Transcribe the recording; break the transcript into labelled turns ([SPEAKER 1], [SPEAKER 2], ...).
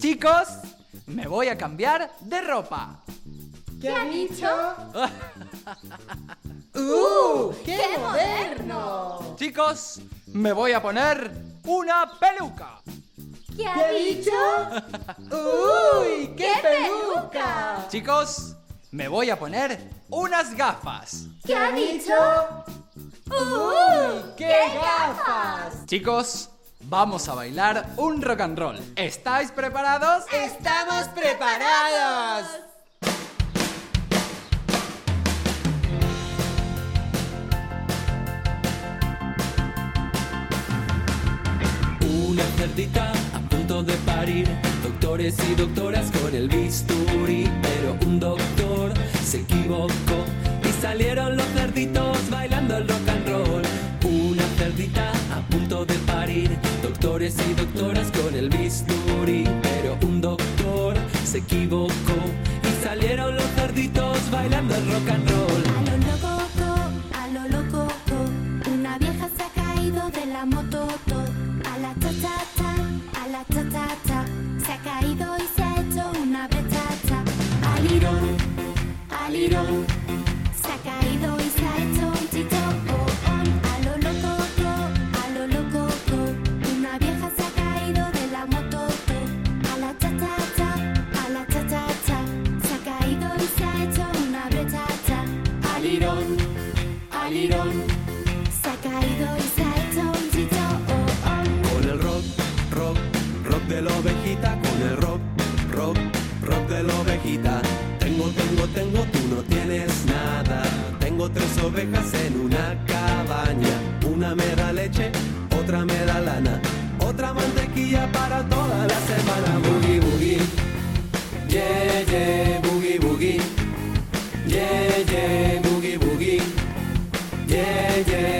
[SPEAKER 1] Chicos, me voy a cambiar de ropa.
[SPEAKER 2] ¿Qué ha dicho?
[SPEAKER 3] ¡Uh! ¡Qué moderno!
[SPEAKER 1] Chicos, me voy a poner una peluca.
[SPEAKER 2] ¿Qué ha dicho?
[SPEAKER 3] ¡Uy! ¡Qué,
[SPEAKER 2] ¡Qué
[SPEAKER 3] peluca!
[SPEAKER 1] Chicos, me voy a poner unas gafas.
[SPEAKER 2] ¿Qué ha dicho?
[SPEAKER 3] ¡Uy! ¡Qué gafas!
[SPEAKER 1] Chicos, vamos a bailar un rock and roll. ¿Estáis preparados?
[SPEAKER 3] ¡Estamos preparados!
[SPEAKER 4] Una cerdita a punto de parir, doctores y doctoras con el bisturí, pero un doctor se equivocó y salieron los cerditos bailando el rock and roll. Doctores y doctoras con el bisturí, pero un doctor se equivocó y salieron los cerditos bailando el rock and roll.
[SPEAKER 5] A lo loco, a lo loco, una vieja se ha caído de la moto. A la cha cha cha, a la cha cha cha, se ha caído y se ha hecho una brechacha. Al irón, chichón.
[SPEAKER 4] Con el rock, rock, rock de la ovejita, con el rock, rock, rock de la ovejita. Tengo, tengo, tengo, tú no tienes nada. Tengo tres ovejas en una cabaña. Una me da leche, otra me da lana. Otra mantequilla para toda la semana. Boogie, boogie. Yeah, yeah, Yeah,